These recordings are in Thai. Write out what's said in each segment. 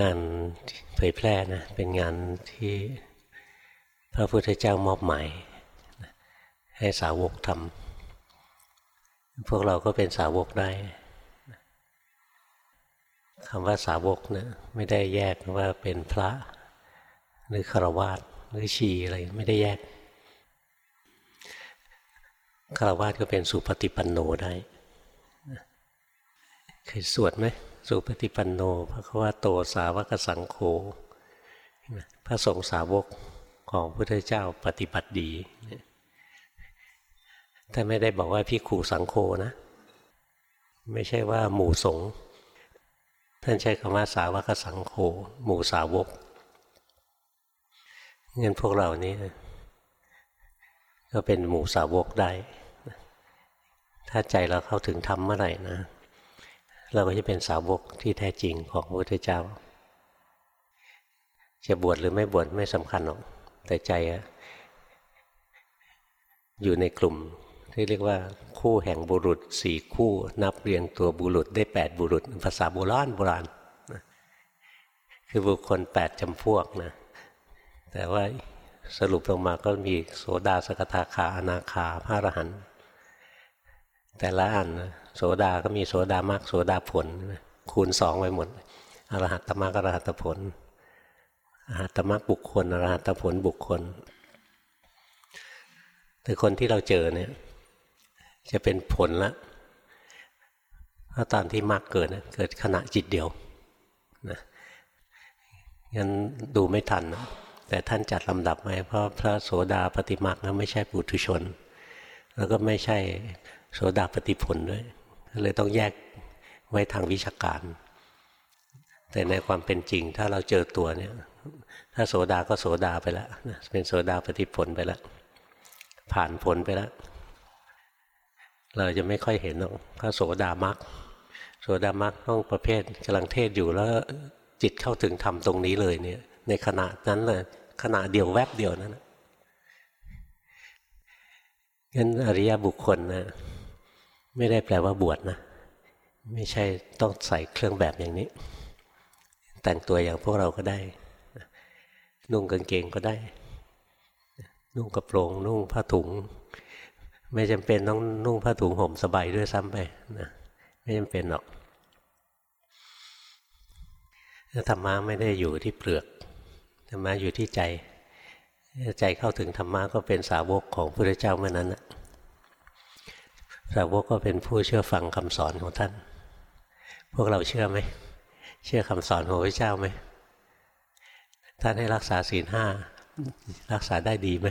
งานเผยแพร่นะเป็นงานที่พระพุทธเจ้ามอบหมายให้สาวกทำพวกเราก็เป็นสาวกได้คำว่าสาวกนะไม่ได้แยกว่าเป็นพระหรือฆราวาสหรือชีอะไรไม่ได้แยกฆราวาสก็เป็นสุปฏิปันโนได้เคยสวดไหม สุปฏิปันโนพระควาโตสาวกสังโฆพระสงฆ์สาวกของพระเจ้าปฏิบัติดีถ้าไม่ได้บอกว่าพี่ขู่สังโฆนะ ไม่ใช่ว่าหมู่สงฆ์ท่านใช้คำว่าสาวกสังโฆหมู่สาวกเงินพวกเรานี้ก็เป็นหมู่สาวกได้ ถ้าใจเราเข้าถึงธรรมเมื่อไหร่นะ เราก็จะเป็นสาวกที่แท้จริงของพระพุทธเจ้า จะบวชหรือไม่บวชไม่สำคัญหรอก แต่ใจอยู่ในกลุ่มที่เรียกว่า คู่แห่งบุรุษสี่คู่ นับเรียงตัวบุรุษได้แปดบุรุษ ภาษาโบราณโบราณคือบุคคลแปดจำพวกนะแต่ว่าสรุปลงมาก็มีโสดาสกทาคาอนาคาพระอรหันต์ แต่ละอันโสดาก็มีโสดามากโสดาผล คูณสองไปหมดอรหัตตมรรคอรหัตผลอรหัตตมรรคบุคคลอรหัตผลบุคคลแต่คนที่เราเจอเนี่ย จะเป็นผลละเพราะตอนที่มรรคเกิดเกิดขณะจิตเดียวนะงั้นดูไม่ทันนะแต่ท่านจัดลำดับไว้เพราะพระโสดาปฏิมาคนะไม่ใช่ปุถุชน แล้วก็ไม่ใช่ โสดาปฏิผลด้วยเลยต้องแยกไว้ทางวิชาการ แต่ในความเป็นจริงถ้าเราเจอตัวเนี่ย ถ้าโสดาก็โสดาไปแล้วเป็นโสดาปฏิผลไปแล้วผ่านผลไปแล้วเราจะไม่ค่อยเห็นหรอกพระโสดามักโสดามักต้องประเภทกำลังเทศอยู่แล้วจิตเข้าถึงธรรมตรงนี้เลยเนี่ย ในขณะนั้นเลยขณะเดียวแวบเดียวนั้นงั้นอริยบุคคลนะ ไม่ได้แปลว่าบวชนะ ไม่ใช่ต้องใส่เครื่องแบบอย่างนี้ แต่งตัวอย่างพวกเราก็ได้ นุ่งกางเกงก็ได้ นุ่งกระโปรง นุ่งผ้าถุง ไม่จำเป็นต้องนุ่งผ้าถุงห่มสบายด้วยซ้ำไปนะไม่จำเป็นหรอกธรรมะไม่ได้อยู่ที่เปลือกธรรมะอยู่ที่ใจ ใจเข้าถึงธรรมะก็เป็นสาวกของพระเจ้าเมื่อนั้นนะ สาวกก็เป็นผู้เชื่อฟังคำสอนของท่าน พวกเราเชื่อไหม เชื่อคำสอนของพระเจ้าไหม ท่านให้รักษาศีลห้า รักษาได้ดีไหม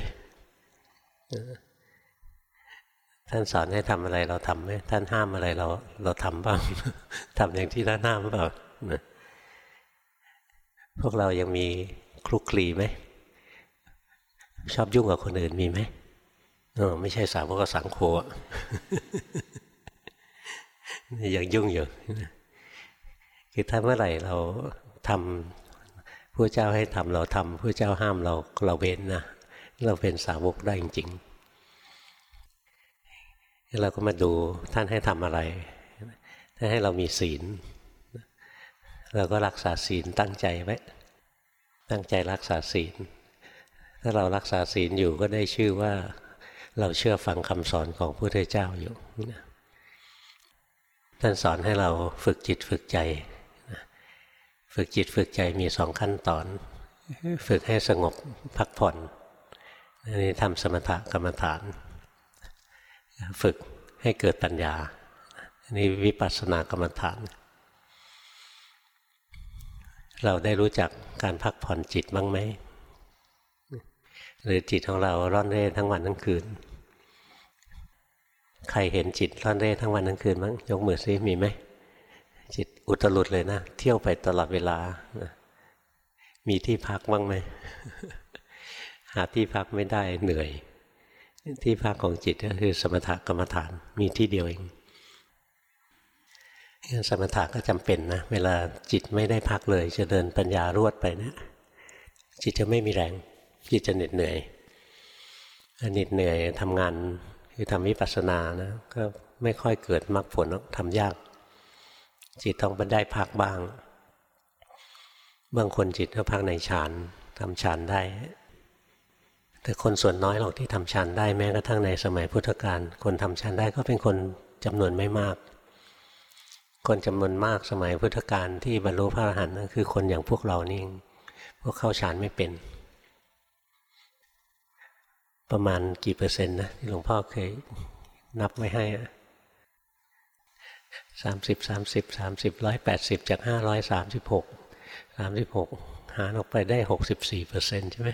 ท่านสอนให้ทำอะไรเราทำไหม ท่านห้ามอะไรเราเราทำบ้างทำอย่างที่ท่านห้ามเปล่าพวกเรายังมีคลุกคลีไหม ชอบยุ่งกับคนอื่นมีไหม เออไม่ใช่สาวกสังโฆยังยุ่งอยู่คือถ้าเมื่อไหร่เราทำผู้เจ้าให้ทำเราทำผู้เจ้าห้ามเราเราเว้นนะเราเป็นสาวกได้จริงๆเราก็มาดูท่านให้ทำอะไรท่านให้เรามีศีล เราก็รักษาศีลตั้งใจไว้ตั้งใจรักษาศีล ถ้าเรารักษาศีลอยู่ก็ได้ชื่อว่า เราเชื่อฟังคำสอนของพระพุทธเจ้าอยู่ท่านสอนให้เราฝึกจิตฝึกใจ ฝึกจิตฝึกใจมีสองขั้นตอน ฝึกให้สงบพักผ่อนอันนี้ทำสมถกรรมฐาน ฝึกให้เกิดปัญญาอันนี้วิปัสสนากรรมฐาน เราได้รู้จักการพักผ่อนจิตบ้างไหมหรือจิตของเราร่อนเร่ทั้งวันทั้งคืน ใครเห็นจิตร่อนเร่ทั้งวันทั้งคืนมั้งยกมือซิมีไหมจิตอุตรุดเลยนะ เที่ยวไปตลอดเวลามีที่พักบ้างไหมหาที่พักไม่ได้เหนื่อย ที่พักของจิตก็คือสมถกรรมฐานมีที่เดียวเองสมถะก็จำเป็นนะเวลาจิตไม่ได้พักเลยจะเดินปัญญารวดไปเนะี่ยจิตจะไม่มีแรง จิตจะเหน็ดเหนื่อยเหน็ดเหนื่อยทำงาน คือทำวิปัสสนานะ ก็ไม่ค่อยเกิดมรรคผลทำยาก จิตต้องไปได้พักบ้าง บางคนจิตก็พักในฌานทำฌานได้ แต่คนส่วนน้อยหรอกที่ทำฌานได้แม้กระทั่งในสมัยพุทธกาลคนทำฌานได้ก็เป็นคนจำนวนไม่มาก คนจำนวนมากสมัยพุทธกาลที่บรรลุพระอรหันต์นั่นคือคนอย่างพวกเรานี่พวกเข้าฌานไม่เป็น ประมาณกี่เปอร์เซ็นต์นะที่หลวงพ่อเคยนับไว้ให้สามสิบสามสิบสามสิบร้อยแปดสิบจากห้าร้อยสามสิบหกสามสิบหกหารออกไปได้หกสิบสี่เปอร์เซ็นใช่ไหม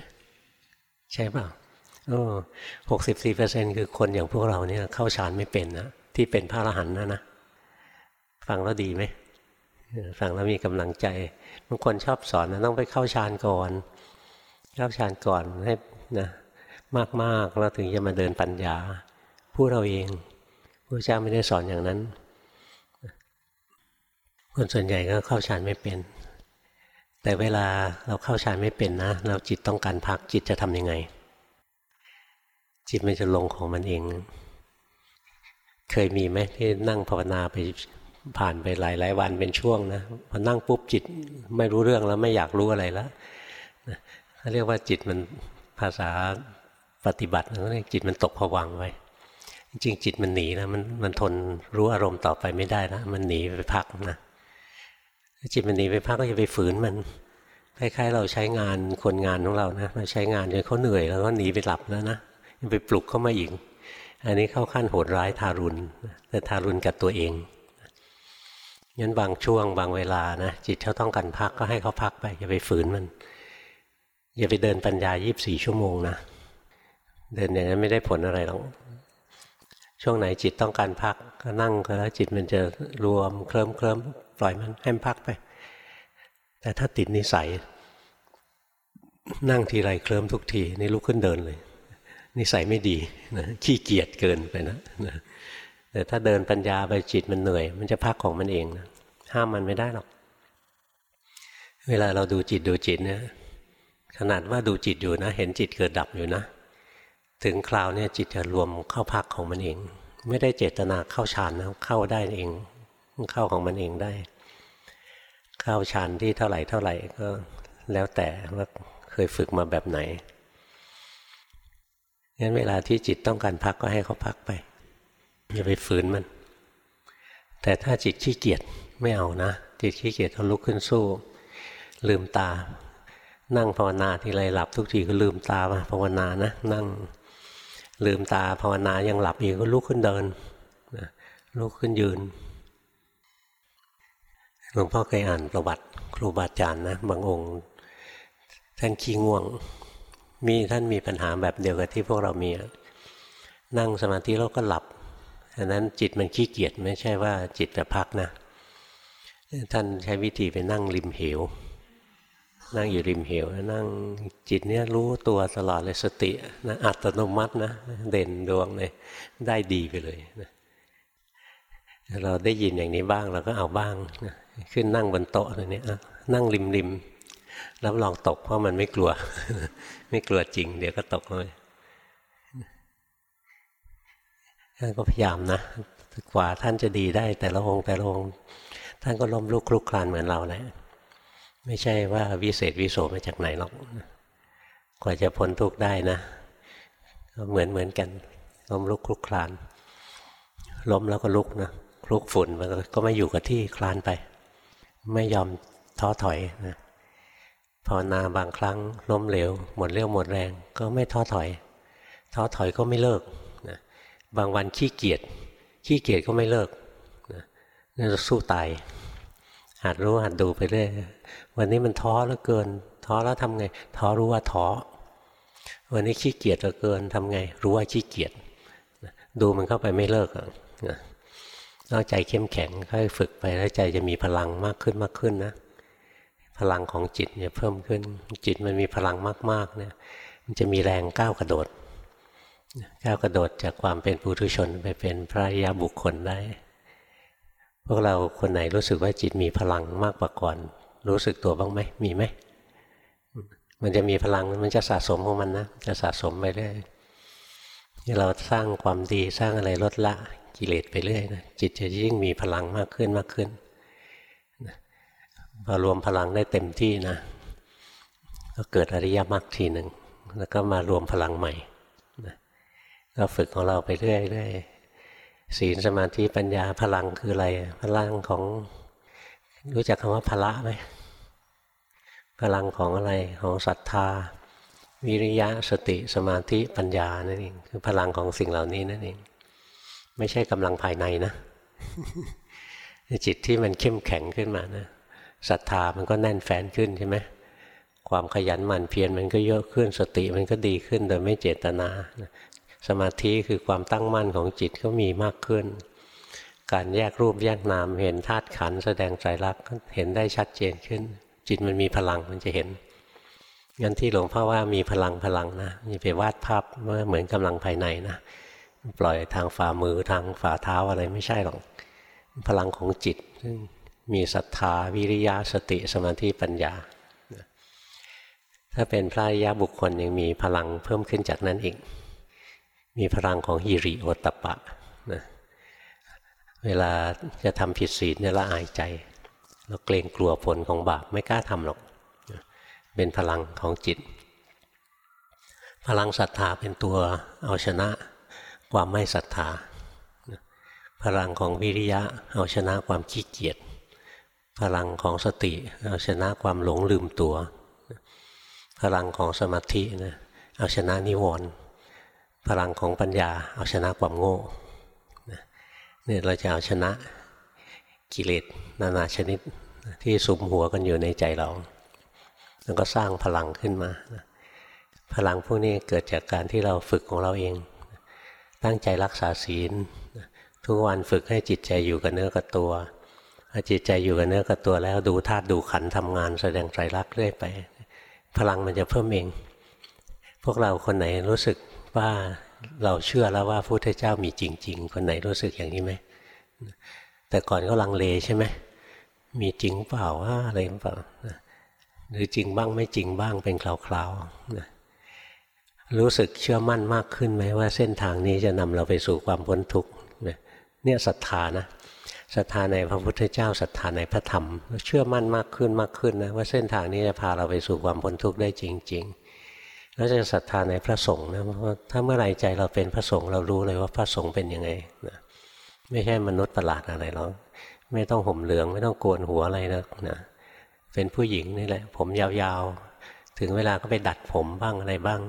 ใช่เปล่าโอ้หกสิบสี่เปอร์เซ็นคือคนอย่างพวกเราเนี่ยเข้าฌานไม่เป็นนะที่เป็นพระอรหันต์นะนะ ฟังแล้วดีไหมฟังแล้วมีกำลังใจบางคนชอบสอนนะต้องไปเข้าฌานก่อน เข้าฌานก่อนให้นะ มากๆแล้วถึงจะมาเดินปัญญาผู้เราเองพระเจ้าไม่ได้สอนอย่างนั้น คนส่วนใหญ่ก็เข้าฌานไม่เป็น แต่เวลาเราเข้าฌานไม่เป็นนะ เราจิตต้องการพักจิตจะทำยังไง จิตมันจะลงของมันเอง เคยมีไหมที่นั่งภาวนาไปผ่านไปหลายหลายวันเป็นช่วงนะพอนั่งปุ๊บจิตไม่รู้เรื่องแล้วไม่อยากรู้อะไรแล้วเขาเรียกว่าจิตมันภาษา ปฏิบัติเขาเรียจิตมันตกผวังไว้จริงจิตมันหนีนะมันมันทนรู้อารมณ์ต่อไปไม่ได้นะมันหนีไปพักนะจิตมันหนีไปพักก็จะไปฝืนมันคล้ายๆเราใช้งานคนงานของเรานะเราใช้งานจนเขาเหนื่อยแล้วก็หนีไปหลับแล้วนะยังไปปลุกเข้ามาอีก อันนี้เข้าขั้นโหดร้ายทารุณแต่ทารุณกับตัวเองงั้นบางช่วงบางเวลานะจิตเขาต้องการพักก็ให้เขาพักไปอย่าไปฝืนมัน อย่าไปเดินปัญญายีิบสี่ชั่วโมงนะ เดินอย่างนั้นไม่ได้ผลอะไรหรอกช่วงไหนจิตต้องการพักก็นั่งก็แล้วจิตมันจะรวมเคลิ้มเคลิ้มปล่อยมันให้มันพักไป แต่ถ้าติดนิสัย นั่งทีไรเคลิ้มทุกที นี่ลุกขึ้นเดินเลย นิสัยไม่ดีนะขี้เกียจเกินไปนะนะแต่ถ้าเดินปัญญาไปจิตมันเหนื่อย มันจะพักของมันเองนะห้ามมันไม่ได้หรอก เวลาเราดูจิตดูจิตเนี่ยขนาดว่าดูจิตอยู่นะ เห็นจิตเกิดดับอยู่นะ ถึงคราวเนี่ยจิตจะรวมเข้าพักของมันเอง ไม่ได้เจตนาเข้าฌานนะเข้าได้เองเข้าของมันเองได้ เข้าฌานที่เท่าไหร่เท่าไหร่ก็แล้วแต่ว่าเคยฝึกมาแบบไหนงั้นเวลาที่จิตต้องการพักก็ให้เขาพักไปอย่าไปฝืนมัน แต่ถ้าจิตขี้เกียจไม่เอานะ จิตขี้เกียจเขาลุกขึ้นสู้ ลืมตา นั่งภาวนาทีไรหลับทุกทีก็ลืมตามาภาวนานะ นั่ง ลืมตาภาวนายังหลับอีกก็ลุกขึ้นเดินลุกขึ้นยืนหลวงพ่อเคยอ่านประวัติครูบาอาจารย์นะบางองค์ท่านขี้ง่วง มีท่านมีปัญหาแบบเดียวกับที่พวกเรามีนั่งสมาธิแล้วก็หลับอันนั้นจิตมันขี้เกียจไม่ใช่ว่าจิตจะพักนะ ท่านใช้วิธีไปนั่งริมเหว นั่งอยู่ริมเหวนั่งจิตเนี้ยรู้ตัวตลอดเลยสตินะอัตโนมัตินะเด่นดวงเลยได้ดีไปเลยนะเราได้ยินอย่างนี้บ้างเราก็เอาบ้างนะขึ้นนั่งบนโต๊ะอะไรนี้นั่งริมริมรับรองตกเพราะมันไม่กลัว ไม่กลัวจริง เดี๋ยวก็ตกเลยท่านก็พยายามนะกว่าท่านจะดีได้แต่ละองค์แต่ละองค์ท่านก็ล้มลุกคลุกคลานเหมือนเราแหละ ไม่ใช่ว่าวิเศษวิโสมาจากไหนหรอกกว่าจะพ้นทุกข์ได้นะก็เหมือนเหมือนกันล้มลุกคลุกคลาน ล้มแล้วก็ลุกนะคลุกฝุ่นมันก็ไม่อยู่กับที่คลานไป ไม่ยอมท้อถอยนะภาวนาบางครั้งล้มเหลว หมดเรี่ยวหมดแรง ก็ไม่ท้อถอย ท้อถอยก็ไม่เลิกนะบางวันขี้เกียจขี้เกียจก็ไม่เลิกนะนี่เราสู้ตายหัดรู้หัดดูไปเรื่อย วันนี้มันท้อแล้วเกิน ท้อแล้วทำไง ท้อรู้ว่าท้อวันนี้ขี้เกียจเหลือเกินทำไง รู้ว่าขี้เกียจดูมันเข้าไปไม่เลิกอะนอกใจเข้มแข็งค่อยฝึกไปแล้วใจจะมีพลังมากขึ้นมากขึ้นนะพลังของจิตเนี่ยเพิ่มขึ้นจิตมันมีพลังมากๆเนี่ยมันจะมีแรงก้าวกระโดดก้าวกระโดดจากความเป็นปุถุชนไปเป็นพระยาบุคคลได้ พวกเราคนไหนรู้สึกว่าจิตมีพลังมากกว่าก่อน รู้สึกตัวบ้างไหมมีไหมมันจะมีพลังมันจะสะสมของมันนะจะสะสมไปเรื่อยเราสร้างความดีสร้างอะไรลดละกิเลสไปเรื่อยนะจิตจะยิ่งมีพลังมากขึ้นมากขึ้นพอรวมพลังได้เต็มที่นะ ก็เกิดอริยมรรคทีหนึ่งแล้วก็มารวมพลังใหม่นะก็ฝึกของเราไปเรื่อยๆศีลสมาธิปัญญาพลังคืออะไร พลังของรู้จักคำว่าพละไหม พลังของอะไรของศรัทธา วิริยะสติสมาธิปัญญานั่นเองคือพลังของสิ่งเหล่านี้นั่นเอง ไม่ใช่กำลังภายในนะ จิตที่มันเข้มแข็งขึ้นมานะศรัทธามันก็แน่นแฟนขึ้นใช่ไหมความขยันหมั่นเพียรมันก็เยอะขึ้นสติมันก็ดีขึ้นโดยไม่เจตนา สมาธิคือความตั้งมั่นของจิตก็มีมากขึ้น การแยกรูปแยกนามเห็นธาตุขันแสดงใจรักเห็นได้ชัดเจนขึ้น จิตมันมีพลังมันจะเห็นงั้นที่หลวงพ่อว่ามีพลังพลังนะมีไปวาดภาพว่าเหมือนกำลังภายในนะปล่อยทางฝ่ามือทางฝ่าเท้าอะไรไม่ใช่หรอกพลังของจิตซึ่งมีศรัทธาวิริยะสติสมาธิปัญญา ถ้าเป็นพระยาบุคคลยังมีพลังเพิ่มขึ้นจากนั้นอีก มีพลังของฮิริโอตปะนะเวลาจะทำผิดศีลเนี่ยละอายใจ เราเกรงกลัวผลของบาปไม่กล้าทำหรอก เป็นพลังของจิต พลังศรัทธาเป็นตัวเอาชนะความไม่ศรัทธา พลังของวิริยะเอาชนะความขี้เกียจ พลังของสติเอาชนะความหลงลืมตัว พลังของสมาธินะเอาชนะนิวรณ์ พลังของปัญญาเอาชนะความโง่เนี่ยเราจะเอาชนะ กิเลสนานาชนิดที่สุมหัวกันอยู่ในใจเรา แล้วก็สร้างพลังขึ้นมา พลังพวกนี้เกิดจากการที่เราฝึกของเราเอง ตั้งใจรักษาศีล ทุกวันฝึกให้จิตใจอยู่กับเนื้อกับตัวพอจิตใจอยู่กับเนื้อกับตัวแล้วดูธาตุดูขันทำงานแสดงใจรักเรื่อยไป พลังมันจะเพิ่มเอง พวกเราคนไหนรู้สึกว่าเราเชื่อแล้วว่าพระพุทธเจ้ามีจริง ๆ คนไหนรู้สึกอย่างนี้ไหม แต่ก่อนก็ลังเลใช่ไหมมีจริงเปล่าว่าอะไรเปล่าหรือจริงบ้างไม่จริงบ้างเป็นคราวๆรู้สึกเชื่อมั่นมากขึ้นไหมว่าเส้นทางนี้จะนำเราไปสู่ความพ้นทุกข์เนี่ยศรัทธานะศรัทธาในพระพุทธเจ้าศรัทธาในพระธรรม เชื่อมั่นมากขึ้นมากขึ้นนะว่าเส้นทางนี้จะพาเราไปสู่ความพ้นทุกข์ได้จริง ๆ แล้วจะศรัทธาในพระสงฆ์นะว่าถ้าเมื่อไรใจเราเป็นพระสงฆ์เรารู้เลยว่าพระสงฆ์เป็นยังไงนะ ไม่ใช่มนุษย์ประหลาดอะไรหรอกไม่ต้องห่มเหลืองไม่ต้องโกนหัวอะไรนะนะเป็นผู้หญิงนี่แหละ ผมยาวๆ ถึงเวลาก็ไปดัดผมบ้างอะไรบ้าง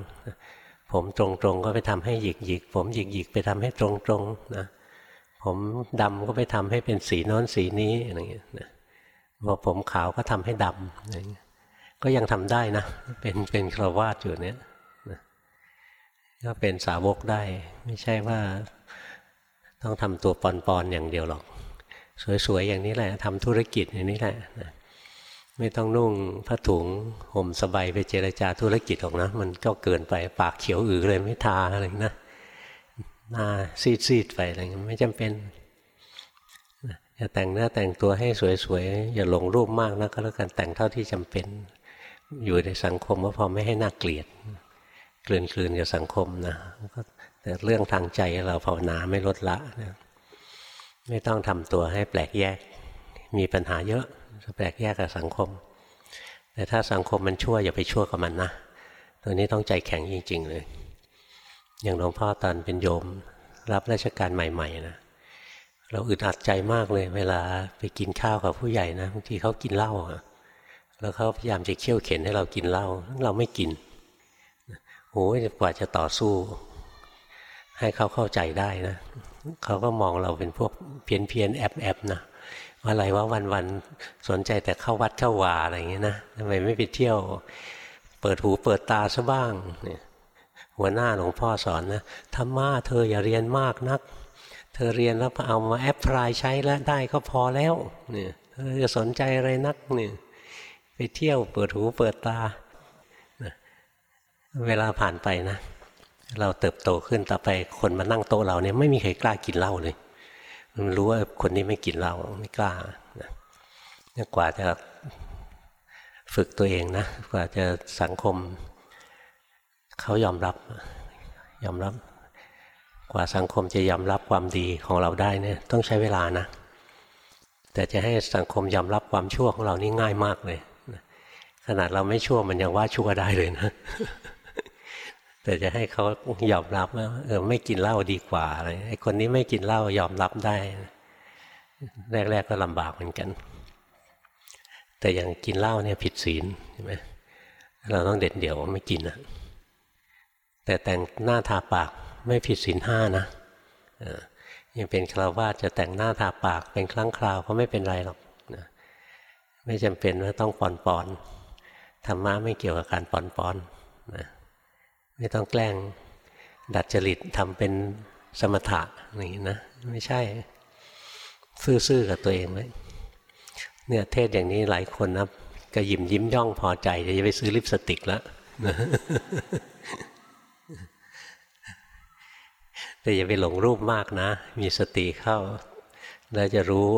ผมตรงๆก็ไปทำให้หยิกๆผมหยิกๆไปทำให้ตรงๆนะผมดำก็ไปทำให้เป็นสีน้นสีนี้อะไรเงี้ยนะพอผมขาวก็ทำให้ดำอะไรเงี้ยก็ยังทำได้นะ เป็นเป็นครวาดอยู่เนี้ยนะก็เป็นสาวกได้ ไม่ใช่ว่า ต้องทำตัวปอนๆอย่างเดียวหรอก สวยๆอย่างนี้แหละทำธุรกิจอย่างนี้แหละนะไม่ต้องนุ่งผ้าถุงห่มสบายไปเจรจาธุรกิจหรอกนะ มันก็เกินไปปากเขียวอือเลยไม่ทาอะไรนะหน้าซีดๆไปอะไรเงี้ยไม่จำเป็นอย่าแต่งหน้าแต่งตัวให้สวยๆ อย่าหลงรูปมากนะก็แล้วกันแต่งเท่าที่จำเป็น อยู่ในสังคมก็พอไม่ให้น่าเกลียดกลืนกลืนกับสังคมนะก็ แต่เรื่องทางใจเราภาวนาไม่ลดละนะไม่ต้องทำตัวให้แปลกแยก มีปัญหาเยอะจะแปลกแยกกับสังคม แต่ถ้าสังคมมันชั่วอย่าไปชั่วกับมันนะตัวนี้ต้องใจแข็งจริง ๆ เลย อย่างหลวงพ่อตอนเป็นโยม รับราชการใหม่ ๆ นะเราอึดอัดใจมากเลย เวลาไปกินข้าวกับผู้ใหญ่นะบางทีเขากินเหล้าแล้วเขาพยายามจะเคี่ยวเข็นให้เรากินเหล้าเราไม่กินโอ้ยกว่าจะต่อสู้ ให้เขาเข้าใจได้นะเขาก็มองเราเป็นพวกเพี้ยนเพียนแอบแอบนะว่าอะไรว่าวันวันสนใจแต่เข้าวัดเข้าวาอะไรอย่างเงี้ยนะทำไมไม่ไปเที่ยว เปิดหูเปิดตาซะบ้างเนี่ยหัวหน้าหลวงพ่อสอนนะธรรมะเธออย่าเรียนมากนัก เธอเรียนแล้วเอามาแอปพลายใช้แล้วได้ก็พอแล้วเนี่ยเธอจะสนใจอะไรนักเนี่ยไปเที่ยวเปิดหูเปิดตา เวลาผ่านไปนะ เราเติบโตขึ้นต่อไปคนมานั่งโต๊ะเราเนี่ยไม่มีใครกล้ากินเหล้าเลย มันรู้ว่าคนนี้ไม่กินเหล้าไม่กล้านะกว่าจะฝึกตัวเองนะกว่าจะสังคมเขายอมรับยอมรับ กว่าสังคมจะยอมรับความดีของเราได้เนี่ยต้องใช้เวลานะ แต่จะให้สังคมยอมรับความชั่วของเรานี่ง่ายมากเลยขนาดเราไม่ชั่วมันยังว่าชั่วได้เลยนะ แต่จะให้เขายอมรับว่าเออไม่กินเหล้าดีกว่าอะไรไอ้คนนี้ไม่กินเหล้ายอมรับได้ แรก ๆ ก็ลำบากเหมือนกัน แต่อย่างกินเหล้าเนี่ยผิดศีลใช่ไหมเราต้องเด็ดเดี่ยวไม่กินนะแต่แต่งหน้าทาปากไม่ผิดศีลห้านะยังเป็นคราวาสจะแต่งหน้าทาปากเป็นครั้งคราวก็ไม่เป็นไรหรอกนะไม่จำเป็นว่าต้องปอนปอนธรรมะไม่เกี่ยวกับการปอนปอนนะ ไม่ต้องแกล้งดัดจริตทำเป็นสมถะอย่างนี้นะ ไม่ใช่ ซื่อๆกับตัวเองไว้เนี่ยเทศอย่างนี้หลายคนนะก็ยิ้มยิ้มย่องพอใจจะไปซื้อลิปสติกแล้วแต่อย่าไปหลงรูปมากนะ มีสติเข้า แล้วจะรู้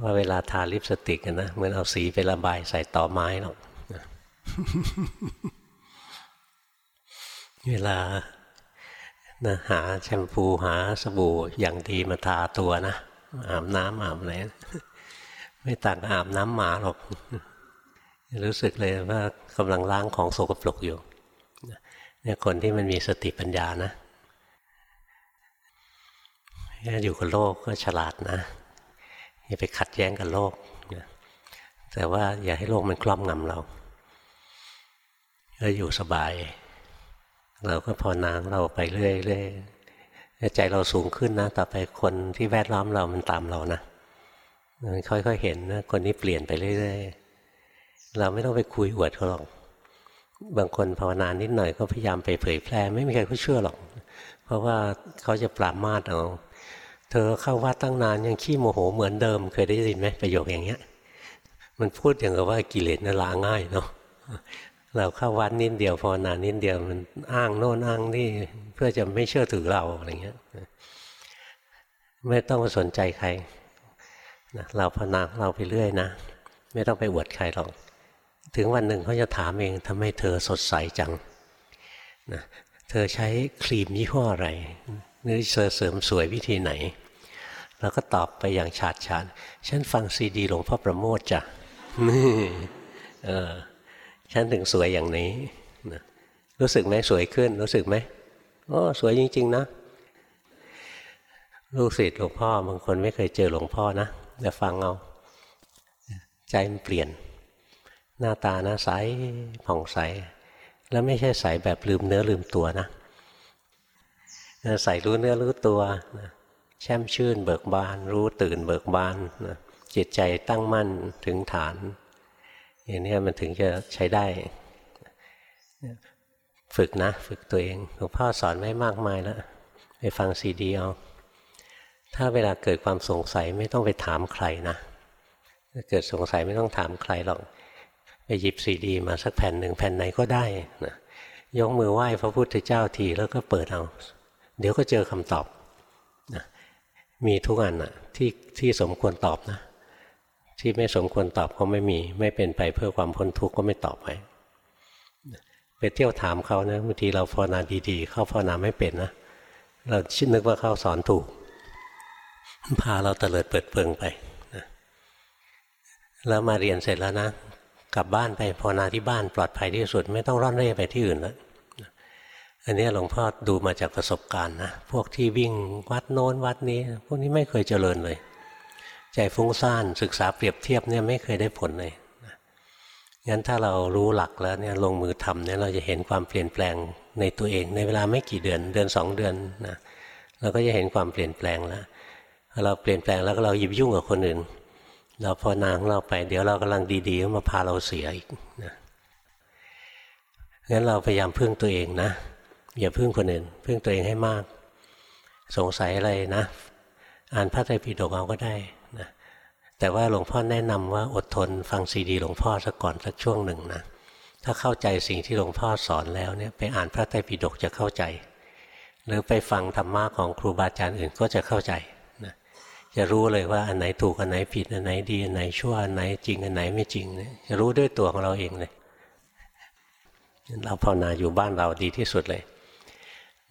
ว่าเวลาทาลิปสติกนะเหมือนเอาสีไประบายใส่ต่อไม้หรอก เวลานะหาแชมพูหาสบู่อย่างดีมาทาตัวนะอาบน้ำอาบอะไรไม่ต่างอาบน้ำหมาหรอก รู้สึกเลยว่ากำลังล้างของโสกปรกอยู่เนี่ยคนที่มันมีสติปัญญานะอยู่กับโลกก็ฉลาดนะอย่าไปขัดแย้งกับโลกแต่ว่าอย่าให้โลกมันครอบงำเราก็อยู่สบาย เราก็พอนางเราไปเรื่อยๆใจเราสูงขึ้นนะ ต่อไปคนที่แวดล้อมเรามันตามเรานะมันค่อยๆเห็นนะคนนี้เปลี่ยนไปเรื่อยๆเราไม่ต้องไปคุยอวดเขาหรอกบางคนภาวนานิดหน่อยก็พยายามไปเผยแพร่ไม่มีใครเขาเชื่อหรอก เพราะว่าเขาจะปราบมาดเอาเธอเข้าวัดตั้งนานยังขี้โมโหเหมือนเดิม เคยได้ยินไหมประโยคอย่างเงี้ย มันพูดอย่างกับว่ากิเลสน่าลาง่ายเนาะ เราเข้าวัดนิดเดียวภาวนานิดเดียวมันอ้างโน่นอ้างนี่เพื่อจะไม่เชื่อถือเราอะไรเงี้ยไม่ต้องสนใจใครเราภาวนาเราไปเรื่อยนะ ไม่ต้องไปอวดใครหรอกถึงวันหนึ่งเขาจะถามเองทำไมเธอสดใสจังนะเธอใช้ครีมยี่ห้ออะไรหรือเสริมสวยวิธีไหน เราก็ตอบไปอย่างฉาดฉานฉันฟังซีดีหลวงพ่อประโมทจ้ะนี่เออ ฉันถึงสวยอย่างนี้นะรู้สึกไหมสวยขึ้น รู้สึกไหมโอ้สวยจริง ๆ นะลูกศิษย์หลวงพ่อบางคนไม่เคยเจอหลวงพ่อนะแต่ฟังเอาใจมันเปลี่ยน หน้าตานะใสผ่องใส แล้วไม่ใช่ใสแบบลืมเนื้อลืมตัวนะใส่รู้เนื้อรู้ตัวนะแช่มชื่นเบิกบาน รู้ตื่นเบิกบานนะจิตใจตั้งมั่นถึงฐาน อย่างนี้มันถึงจะใช้ได้ ฝึกนะ ฝึกตัวเองหลวงพ่อสอนไว้มากมายแล้วไปฟังซีดีเอาถ้าเวลาเกิดความสงสัยไม่ต้องไปถามใครนะเกิดสงสัยไม่ต้องถามใครหรอกไปหยิบซีดี มาสักแผ่นหนึ่งแผ่นไหนก็ได้นะยกมือไหว้พระพุทธเจ้าทีแล้วก็เปิดเอา เดี๋ยวก็เจอคำตอบนะมีทุกอันนะที่ที่สมควรตอบนะ ที่ไม่สมควรตอบก็ไม่มี ไม่เป็นไปเพื่อความพ้นทุกข์ก็ไม่ตอบไปไปเที่ยวถามเขานะบางทีเราภาวนาดีๆ เข้าภาวนาไม่เป็นนะเราชิดนึกว่าเขาสอนถูก พาเราเตลิดเปิดเปิงไปนะแล้วมาเรียนเสร็จแล้วนะกลับบ้านไปภาวนาที่บ้านปลอดภัยที่สุด ไม่ต้องร่อนเร่ไปที่อื่นแล้วอันนี้หลวงพ่อดูมาจากประสบการณ์นะพวกที่วิ่งวัดโน้นวัดนี้ พวกนี้ไม่เคยเจริญเลย ใจฟุ้งซ่านศึกษาเปรียบเทียบเนี่ยไม่เคยได้ผลเลยงั้นถ้าเรารู้หลักแล้วเนี่ยลงมือทำเนี่ยเราจะเห็นความเปลี่ยนแปลงในตัวเอง ในเวลาไม่กี่เดือนเดือนสองเดือนนะเราก็จะเห็นความเปลี่ยนแปลงแล้วเราเปลี่ยนแปลงแล้วก็เราหยิบยุ่งกับคนอื่น เราพอนางเราไปเดี๋ยวเรากำลังดีๆมาพาเราเสียอีกนะงั้นเราพยายามพึ่งตัวเองนะอย่าพึ่งคนอื่น พึ่งตัวเองให้มาก สงสัยอะไรนะ อ่านพระไตรปิฎกเอาก็ได้ แต่ว่าหลวงพ่อแนะนำว่าอดทนฟังซีดีหลวงพ่อสักก่อนสักช่วงหนึ่งนะถ้าเข้าใจสิ่งที่หลวงพ่อสอนแล้วเนี่ยไปอ่านพระไตรปิฎกจะเข้าใจ หรือไปฟังธรรมะของครูบาอาจารย์อื่นก็จะเข้าใจนะจะรู้เลยว่าอันไหนถูกอันไหนผิดอันไหนดีอันไหนชั่วอันไหนจริงอันไหนไม่จริงเนี่ยจะรู้ด้วยตัวของเราเองเลยเราภาวนาอยู่บ้านเราดีที่สุดเลย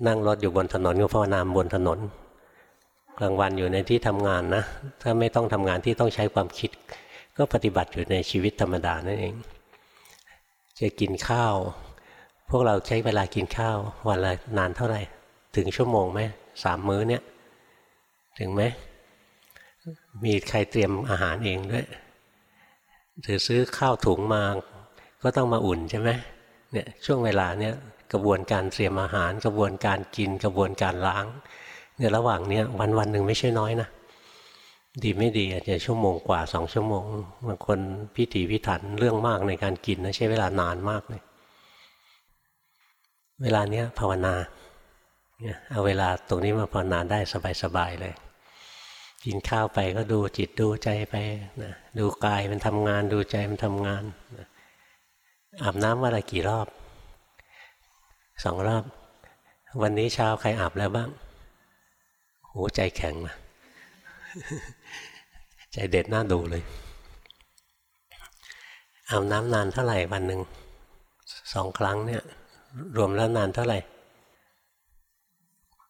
นั่งรถอยู่บนถนนก็ภาวนามบนถนน กลางวันอยู่ในที่ทำงานนะ ถ้าไม่ต้องทำงานที่ต้องใช้ความคิด ก็ปฏิบัติอยู่ในชีวิตธรรมดานั่นเอง จะกินข้าว พวกเราใช้เวลากินข้าว วันละนานเท่าไหร่ ถึงชั่วโมงไหมสามมื้อเนี่ย ถึงไหม มีใครเตรียมอาหารเองด้วยถือซื้อข้าวถุงมาก็ต้องมาอุ่นใช่ไหมเนี่ยช่วงเวลาเนี่ยกระบวนการเตรียมอาหาร กระบวนการกินกระบวนการล้าง เนี่ยระหว่างเนี้ยวันวันหนึ่งไม่ใช่น้อยนะดีไม่ดีอาจจะชั่วโมงกว่าสองชั่วโมงบางคนพิถีพิถันเรื่องมากในการกินนะใช้เวลานานมากเลยเวลาเนี้ยภาวนาเนี่ยเอาเวลาตรงนี้มาภาวนาได้สบายๆเลยกินข้าวไปก็ดูจิตดูใจไปนะดูกายมันทำงานดูใจมันทำงานนะอาบน้ำวันละกี่รอบสองรอบ วันนี้เช้าใครอาบแล้วบ้าง โหใจแข็งนะใจเด็ดน่าดูเลย อาบน้ำนานเท่าไหร่วันหนึ่งสองครั้งเนี่ย รวมแล้วนานเท่าไหร่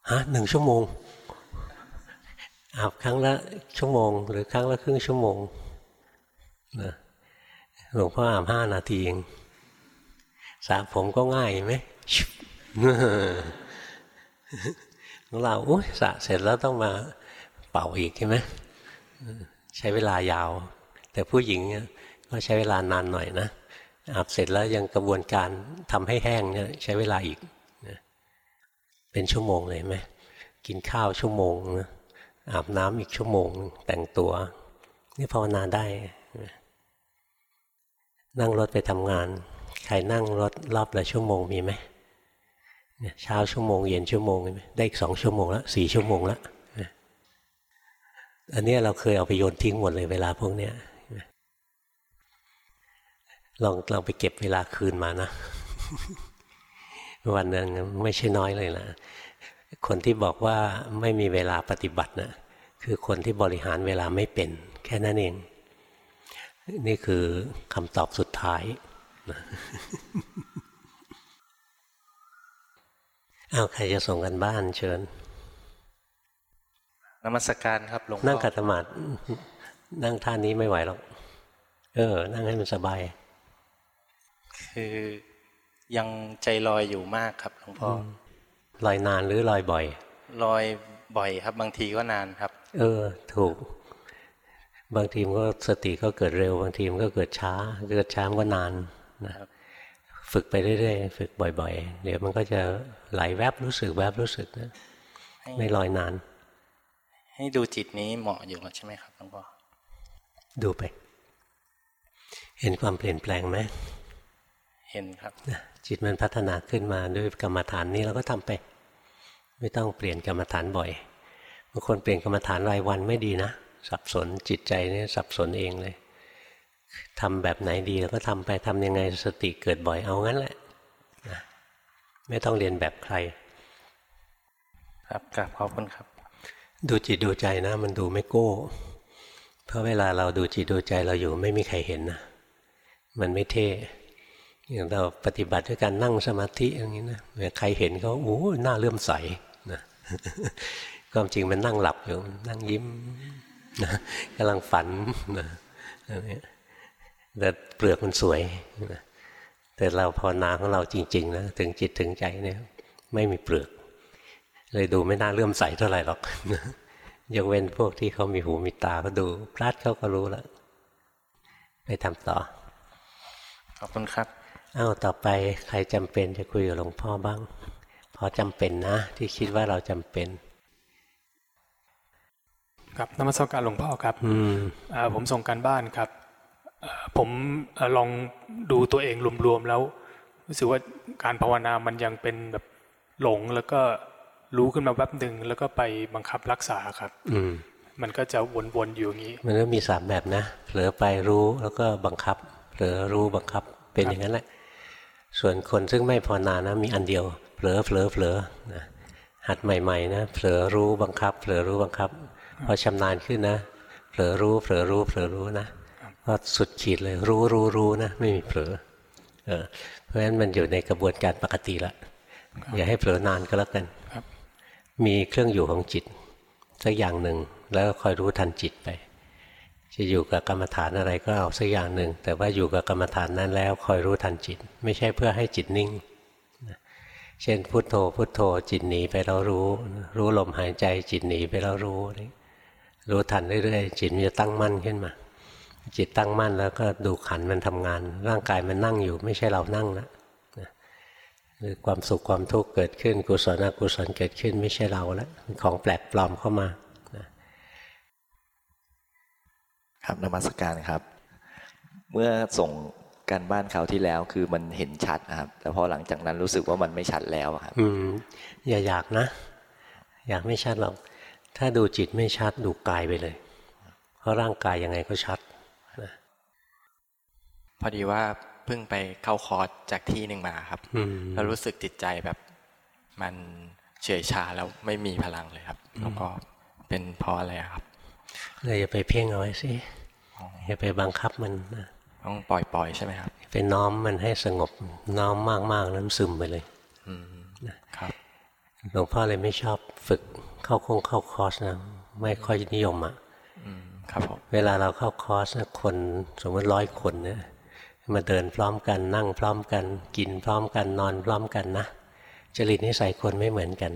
ฮะหนึ่งชั่วโมงอาบครั้งละชั่วโมง หรือครั้งละครึ่งชั่วโมงนะหลวงพ่ออาบห้านาทีเองสระผมก็ง่ายไหม ของเราอุ้ยสระเสร็จแล้วต้องมาเป่าอีกใช่ไหมใช้เวลายาว แต่ผู้หญิงก็ใช้เวลานานหน่อยนะอาบเสร็จแล้วยังกระบวนการทำให้แห้งเนี่ยใช้เวลาอีกเป็นชั่วโมงเลยไหมกินข้าวชั่วโมงนะอาบน้ำอีกชั่วโมง แต่งตัว นี่ภาวนาได้ นั่งรถไปทำงาน ใครนั่งรถรอบละชั่วโมงมีไหม เช้าชั่วโมงเย็นชั่วโมงได้อีกสองชั่วโมงแล้วสี่ชั่วโมงแล้วอันนี้เราเคยเอาไปโยนทิ้งหมดเลยเวลาพวกเนี้ยลองลองไปเก็บเวลาคืนมานะวันนึงไม่ใช่น้อยเลยนะคนที่บอกว่าไม่มีเวลาปฏิบัตินะคือคนที่บริหารเวลาไม่เป็น แค่นั้นเอง นี่คือคำตอบสุดท้าย เอาใครจะส่งกันบ้านเชิญนมัสการครับหลวงพ่อนั่งขัดสมาธินั่งท่านี้ไม่ไหวหรอกเออ นั่งให้มันสบาย คือยังใจลอยอยู่มากครับหลวงพ่อลอยนานหรือลอยบ่อย ลอยบ่อยครับ บางทีก็นานครับ เออ ถูก บางทีมันก็สติก็เกิดเร็ว บางทีมันก็เกิดช้า เกิดช้ามันก็นานนะ ฝึกไปเรื่อยๆ ฝึกบ่อย ๆ เดี๋ยวมันก็จะไหลแวบรู้สึกแวบรู้สึกนะไม่ลอยนาน ให้ดูจิตนี้เหมาะอยู่ใช่ไหมครับหลวงพ่อดูไป เห็นความเปลี่ยนแปลงไหมเห็นครับจิตมันพัฒนาขึ้นมาด้วยกรรมฐานนี้เราก็ทำไป ไม่ต้องเปลี่ยนกรรมฐานบ่อยบางคนเปลี่ยนกรรมฐานรายวันไม่ดีนะสับสนจิตใจนี่สับสนเองเลย ทำแบบไหนดีแล้วก็ทำไปทำยังไงสติเกิดบ่อยเอางั้นแหละนะไม่ต้องเรียนแบบใคร ครับกราบขอบคุณครับ ดูจิตดูใจนะ มันดูไม่โก้เพราะเวลาเราดูจิตดูใจเราอยู่ไม่มีใครเห็นนะมันไม่เท่อย่างเราปฏิบัติด้วยการนั่งสมาธิอย่างนี้นะใครเห็นเขาโอ้หน้าเลื่อมใสนะความจริงมันนั่งหลับอยู่นั่งยิ้มนะกำลังฝันนะ แต่เปลือกมันสวยนะแต่เราภาวนาของเราจริงๆนะถึงจิตถึงใจเนี่ยไม่มีเปลือก เลยดูไม่น่าเลื่อมใสเท่าไหร่หรอกยกเว้นพวกที่เขามีหูมีตาก็ดูพลาดเขาก็รู้แล้วไปทำต่อ ขอบคุณครับอ้าวต่อไปใครจำเป็นจะคุยกับหลวงพ่อบ้างพอจำเป็นนะ ที่คิดว่าเราจำเป็นครับนมัสการหลวงพ่อครับ อืมผมส่งการบ้านครับ ผมลองดูตัวเองรวมๆแล้ว รู้สึกว่าการภาวนามันยังเป็นแบบหลงแล้วก็รู้ขึ้นมาแวบหนึ่งแล้วก็ไปบังคับรักษาครับ อืมมันก็จะวนๆอยู่อย่างนี้ มันก็มีสามแบบนะเผลอไปรู้แล้วก็บังคับเผลอรู้บังคับเป็นอย่างนั้นแหละ ส่วนคนซึ่งไม่พอนานะ มีอันเดียวเผลอเผลอเผลอนะหัดใหม่ๆนะเผลอรู้บังคับเผลอรู้บังคับ พอชำนาญขึ้นนะเผลอรู้เผลอรู้เผลอรู้นะ ก็สุดขีดเลย รู้รู้รู้นะไม่มีเผลอเออเพราะฉะนั้นมันอยู่ในกระบวนการปกติละอย่าให้เผลอนานก็แล้วกันมีเครื่องอยู่ของจิตสักอย่างหนึ่งแล้วคอยรู้ทันจิตไป จะอยู่กับกรรมฐานอะไรก็เอาสักอย่างหนึ่งแต่ว่าอยู่กับกรรมฐานนั้นแล้วคอยรู้ทันจิต ไม่ใช่เพื่อให้จิตนิ่งเช่นพุโทโธพุโทโธจิตหนีไปแล้วรู้ รู้ลมหายใจจิตหนีไปแล้วรู้ รู้ทันเรื่อยๆจิตมันจะตั้งมั่นขึ้นมา จิตตั้งมั่นแล้วก็ดูขันมันทำงาน ร่างกายมันนั่งอยู่ ไม่ใช่เรานั่งนะหรือความสุขความทุกข์เกิดขึ้น กุศลอกุศลเกิดขึ้นไม่ใช่เราแล้วของแปลกปลอมเข้ามาครับนมัสการครับ เมื่อส่งการบ้านคราวที่แล้วคือมันเห็นชัดนะครับ แต่พอหลังจากนั้นรู้สึกว่ามันไม่ชัดแล้วครับ อืมอย่าอยากนะ อยากไม่ชัดหรอกถ้าดูจิตไม่ชัดดูกายไปเลย เพราะร่างกายยังไงก็ชัดนะ พอดีว่าเพิ่งไปเข้าคอร์สจากที่หนึ่งมาครับแล้วรู้สึกจิตใจแบบมันเฉยชาแล้วไม่มีพลังเลยครับแล้วก็เป็นเพราะอะไรครับเลยอย่าไปเพ่งเอาไว้สิอย่าไปบังคับมันนะต้องปล่อยปล่อยใช่ไหมครับไปน้อมมันให้สงบน้อมมากๆแล้วซึมไปเลยครับหลวงพ่อเลยไม่ชอบฝึกเข้าคงเข้าคอร์สนะไม่ค่อยนิยมอะครับผมเวลาเราเข้าคอร์สนะคนสมมติร้อยคนเนี่ย มาเดินพร้อมกัน นั่งพร้อมกัน กินพร้อมกันนอนพร้อมกันนะจริตนิสัยคนไม่เหมือนกัน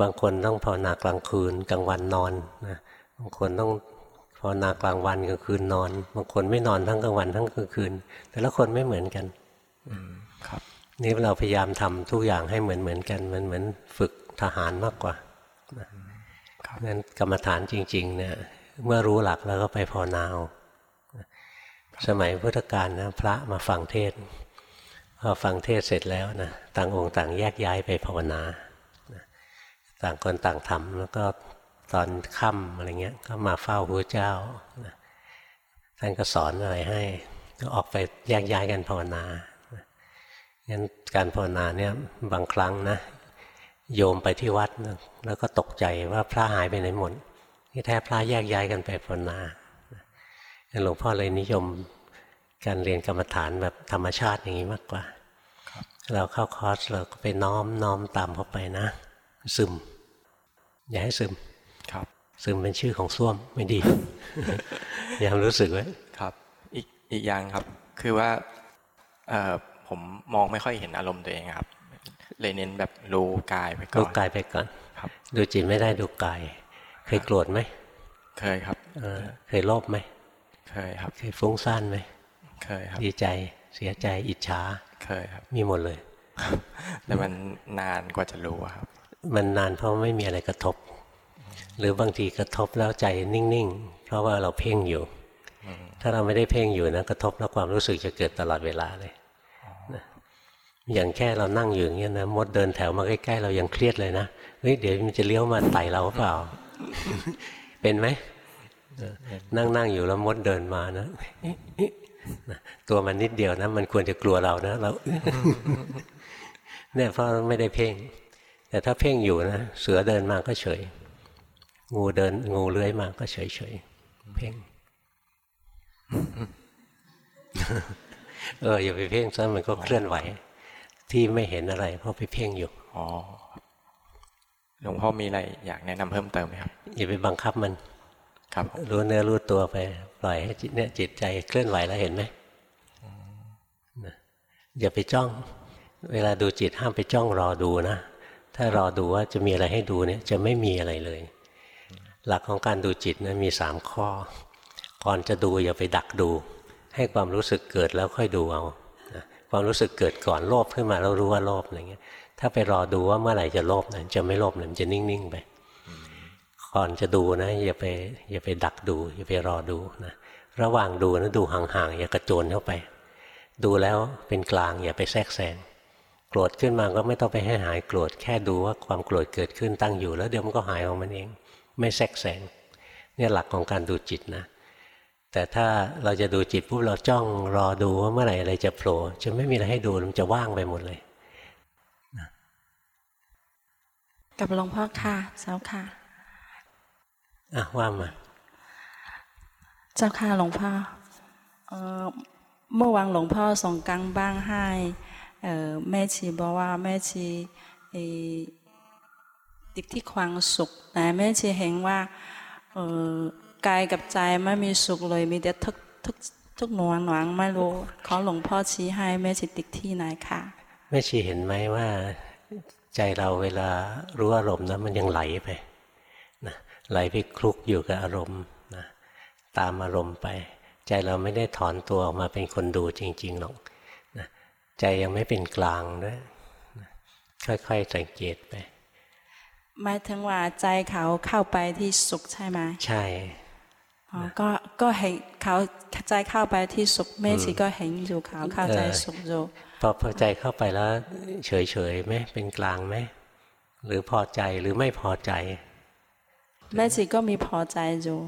บางคนต้องภาวนากลางคืนกลางวันนอนนะบางคนต้องภาวนากลางวันกลางคืนนอน บางคนไม่นอนทั้งกลางวันทั้งกลางคืน แต่ละคนไม่เหมือนกันครับ นี่เราพยายามทำทุกอย่างให้เหมือนเหมือนกันมันเหมือนฝึกทหารมากกว่างั้นกรรมฐานจริงๆเนี่ยเมื่อรู้หลักแล้วก็ไปภาวนา สมัยพุทธกาลนะพระมาฟังเทศพอฟังเทศเสร็จแล้วนะต่างองค์ต่างแยกย้ายไปภาวนา ต่างคนต่างทำแล้วก็ตอนค่ำอะไรเงี้ยก็มาเฝ้าพระเจ้าท่านก็สอนอะไรให้ก็ออกไปแยกย้ายกันภาวนางั้นการภาวนาเนี่ยบางครั้งนะโยมไปที่วัดนะแล้วก็ตกใจว่าพระหายไปไหนหมดที่แท้พระแยกย้ายกันไปภาวนา หลวงพ่อเลยนิยมการเรียนกรรมฐานแบบธรรมชาติอย่างนี้มากกว่าเราเข้าคอร์สเราก็ไปน้อมน้อมตามเข้าไปนะ ซึม อย่าให้ซึมครับ ซึมเป็นชื่อของส้วมไม่ดียามรู้สึกไว้ครับ อีกอีกอย่างครับ คือว่าเออผมมองไม่ค่อยเห็นอารมณ์ตัวเองครับ เลยเน้นแบบรู้กายไปก่อนรู้กายไปก่อนครับ ดูจิตไม่ได้ดูกาย เคยโกรธไหมเคยครับเคยโลภไหม เคยครับเคยฟุ้งซ่านไหมเคยครับ ดีใจเสียใจอิจฉาเคยครับ มีหมดเลยแต่มันนานกว่าจะรู้ครับ มันนานเพราะไม่มีอะไรกระทบ หรือบางทีกระทบแล้วใจนิ่งๆ เพราะว่าเราเพ่งอยู่ ถ้าเราไม่ได้เพ่งอยู่นะกระทบแล้วความรู้สึกจะเกิดตลอดเวลาเลยอย่างแค่เรานั่งอยู่อย่างเงี้ยนะมดเดินแถวมาใกล้ๆเรายังเครียดเลยนะเฮ้ยเดี๋ยวมันจะเลี้ยวมาไต่เราเปล่า เป็นไหม นั่งนั่งอยู่แล้วมดเดินมานะตัวมันนิดเดียวนะ มันควรจะกลัวเรานะเราเนี่ยเพราะไม่ได้เพ่ง แต่ถ้าเพ่งอยู่นะเสือเดินมาก็เฉย งูเดิน งูเลื้อยมาก็เฉยเฉยเพ่งเอออย่าไปเพ่งซะมันก็เคลื่อนไหว ที่ไม่เห็นอะไร เพราะไปเพ่งอยู่อ๋อหลวงพ่อมีอะไรอยากแนะนำเพิ่มเติมไหมครับอย่าไปบังคับมัน ครับรู้เนื้อรู้ตัวไป ปล่อยให้จิตเนี่ยจิตใจเคลื่อนไหวแล้วเห็นไหมอย่าไปจ้อง เวลาดูจิตห้ามไปจ้องรอดูนะ ถ้ารอดูว่าจะมีอะไรให้ดูเนี่ยจะไม่มีอะไรเลย หลักของการดูจิตนะมีสามข้อ ก่อนจะดูอย่าไปดักดู ให้ความรู้สึกเกิดแล้วค่อยดูเอาความรู้สึกเกิดก่อนโลภขึ้นมาแล้วรู้ว่าโลภอะไรเงี้ยถ้าไปรอดูว่าเมื่อไหร่จะโลภนะจะไม่โลภเลยมันจะนิ่งๆไป ก่อนจะดูนะอย่าไปอย่าไปดักดู อย่าไปรอดูนะระหว่างดูนะดูห่างๆอย่ากระโจนเข้าไป ดูแล้วเป็นกลางอย่าไปแทรกแซงโกรธขึ้นมาก็ไม่ต้องไปให้หายโกรธแค่ดูว่าความโกรธเกิดขึ้นตั้งอยู่ แล้วเดี๋ยวมันก็หายของมันเอง ไม่แทรกแซงเนี่ยหลักของการดูจิตนะ แต่ถ้าเราจะดูจิตปุ๊บเราจ้องรอดูว่าเมื่อไหร่อะไรจะโผล่จะไม่มีอะไรให้ดูมันจะว่างไปหมดเลยกับหลวงพ่อค่ะเจ้าค่ะ อะว่ามา เจ้าค่ะหลวงพ่อเมื่อวานหลวงพ่อส่งกังบ้างให้แม่ชีบอกว่าแม่ชีติดที่ความสุขแต่แม่ชีเห็นว่าเออกายกับใจไม่มีสุขเลยมีแต่ทุกทุกทุกหนวงหนวงไม่รู้ขอหลวงพ่อชี้ให้แม่ชีติดที่ไหนค่ะแม่ชีเห็นไหมว่า ใจเราเวลารู้อารมณ์นะมันยังไหลไปนะ ไหลไปคลุกอยู่กับอารมณ์นะตามอารมณ์ไป ใจเราไม่ได้ถอนตัวออกมาเป็นคนดูจริงๆหรอกนะใจยังไม่เป็นกลางด้วยนะค่อยๆสังเกตไปหมายถึงว่าใจเขาเข้าไปที่สุขใช่ไหมใช่ก็ก็เห็นเขาใจเข้าไปที่สุขแม่ชีก็เห็นอยู่เขาเข้าใจสุขอยู่พอพอใจเข้าไปแล้ว เฉยเฉยไหมเป็นกลางไหมหรือพอใจหรือไม่พอใจ แม่ชีก็มีพอใจอยู่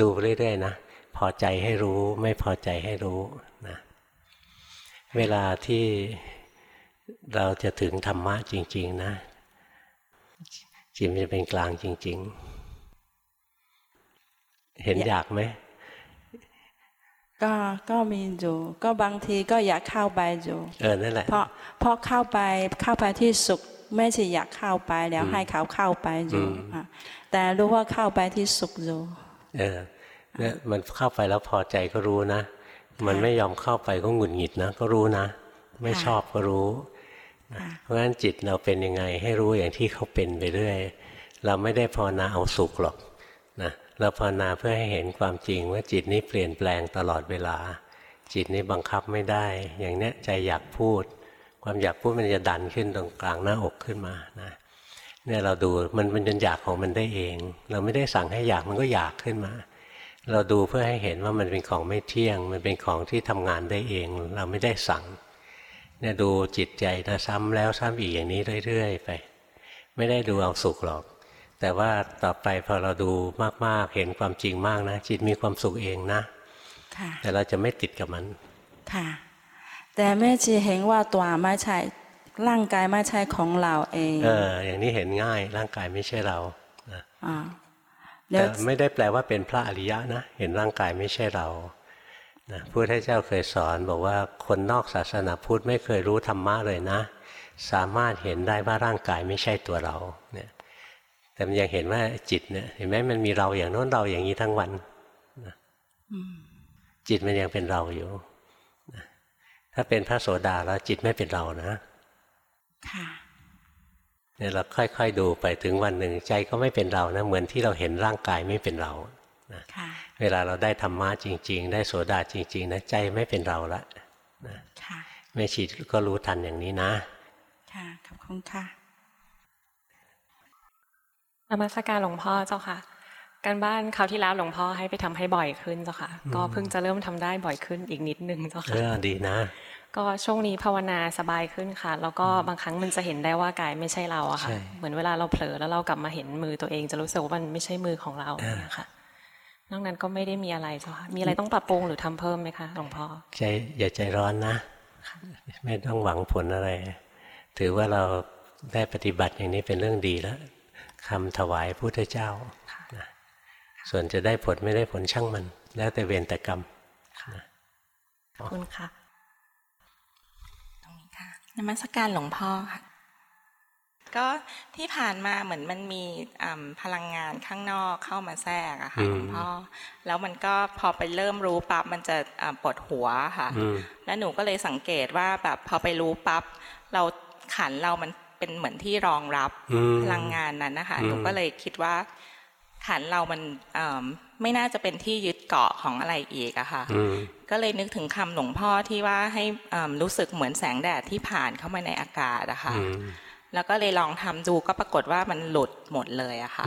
ดูเรื่อยๆนะพอใจให้รู้ไม่พอใจให้รู้นะเวลาที่เราจะถึงธรรมะจริง ๆ นะจิตมันจะเป็นกลางจริง ๆ เห็นอยากไหมก็ก็มีอยู่ก็บางทีก็อยากเข้าไปอยู่เออนั่นแหละเพราะเพราะเข้าไปเข้าไปที่สุข ไม่ใช่อยากเข้าไปแล้วให้เขาเข้าไปอยู่แต่รู้ว่าเข้าไปที่สุขอยู่เออเนี่ยมันเข้าไปแล้วพอใจก็รู้นะ มันไม่ยอมเข้าไปก็หงุดหงิดนะ ก็รู้นะ ไม่ชอบก็รู้ เพราะฉะนั้นจิตเราเป็นยังไง ให้รู้อย่างที่เขาเป็นไปเรื่อยเราไม่ได้ภาวนาเอาสุขหรอกนะเราภาวนาเพื่อให้เห็นความจริงว่าจิตนี้เปลี่ยนแปลงตลอดเวลา จิตนี้บังคับไม่ได้ อย่างเนี้ยใจอยากพูด ความอยากพูดมันจะดันขึ้นตรงกลางหน้าอกขึ้นมานะเนี่ยเราดูมันมันจนอยากของมันได้เอง เราไม่ได้สั่งให้อยากมันก็อยากขึ้นมา เราดูเพื่อให้เห็นว่ามันเป็นของไม่เที่ยง มันเป็นของที่ทำงานได้เอง เราไม่ได้สั่งเนี่ยดูจิตใจนะซ้ำแล้วซ้ำอีกอย่างนี้เรื่อยๆไป ไม่ได้ดูเอาสุขหรอก แต่ว่าต่อไปพอเราดูมากๆเห็นความจริงมากนะ จิตมีความสุขเองนะแต่เราจะไม่ติดกับมันค่ะ แต่แม่ชีเห็นว่าตัวไม่ใช่ร่างกายไม่ใช่ของเราเองเอออย่างนี้เห็นง่ายร่างกายไม่ใช่เรานะแต่ไม่ได้แปลว่าเป็นพระอริยะนะเห็นร่างกายไม่ใช่เรานะพุทธเจ้าเคยสอนบอกว่าคนนอกศาสนาพุทธไม่เคยรู้ธรรมะเลยนะ สามารถเห็นได้ว่าร่างกายไม่ใช่ตัวเราเนี่ยแต่มันยังเห็นว่าจิตเนี่ยเห็นไหมมันมีเราอย่างโน้นเราอย่างนี้ทั้งวันนะจิตมันยังเป็นเราอยู่นะ ถ้าเป็นพระโสดาแล้วจิตไม่เป็นเรานะค่ะเนี่ยเราค่อย ๆ ดูไปถึงวันหนึ่งใจก็ไม่เป็นเรานะเหมือนที่เราเห็นร่างกายไม่เป็นเรานะเวลาเราได้ธรรมะจริง ๆ ได้โสดาจริง ๆนะใจไม่เป็นเราละนะแม่ชีก็รู้ทันอย่างนี้นะ ค่ะขอบคุณค่ะนมัสการหลวงพ่อเจ้าค่ะ การบ้านคราวที่แล้วหลวงพ่อให้ไปทำให้บ่อยขึ้นเจ้าค่ะ ก็เพิ่งจะเริ่มทำได้บ่อยขึ้นอีกนิดนึงเจ้าค่ะเออดีนะ ก็ช่วงนี้ภาวนาสบายขึ้นค่ะ แล้วก็บางครั้งมันจะเห็นได้ว่ากายไม่ใช่เราอะค่ะ เหมือนเวลาเราเผลอแล้วเรากลับมาเห็นมือตัวเอง จะรู้สึกว่ามันไม่ใช่มือของเราเนี่ยค่ะนอกนั้นก็ไม่ได้มีอะไรเจ้าค่ะมีอะไรต้องปรับปรุงหรือทำเพิ่มไหมคะหลวงพ่อใจอย่าใจร้อนนะ ไม่ต้องหวังผลอะไร ถือว่าเราได้ปฏิบัติอย่างนี้เป็นเรื่องดีแล้วคำถวายพุทธเจ้า ส่วนจะได้ผลไม่ได้ผลช่างมัน แล้วแต่เวรแต่กรรมขอบคุณค่ะตรง นี้ค่ะนมัสการหลวงพ่อค่ะ ก็ที่ผ่านมาเหมือนมันมีพลังงานข้างนอกเข้ามาแทรกอะค่ะหลวงพ่อ แล้วมันก็พอไปเริ่มรู้ปั๊บมันจะปวดหัวค่ะ แล้วหนูก็เลยสังเกตว่าแบบพอไปรู้ปั๊บเราขันเรามันเป็นเหมือนที่รองรับพลังงานนั้นนะคะหนูก็เลยคิดว่าขันเรามัน ไม่น่าจะเป็นที่ยึดเกาะของอะไรอีกอะค่ะก็เลยนึกถึงคำหลวงพ่อที่ว่าให้รู้สึกเหมือนแสงแดดที่ผ่านเข้ามาในอากาศอะค่ะแล้วก็เลยลองทำดูก็ปรากฏว่ามันหลุดหมดเลยอะค่ะ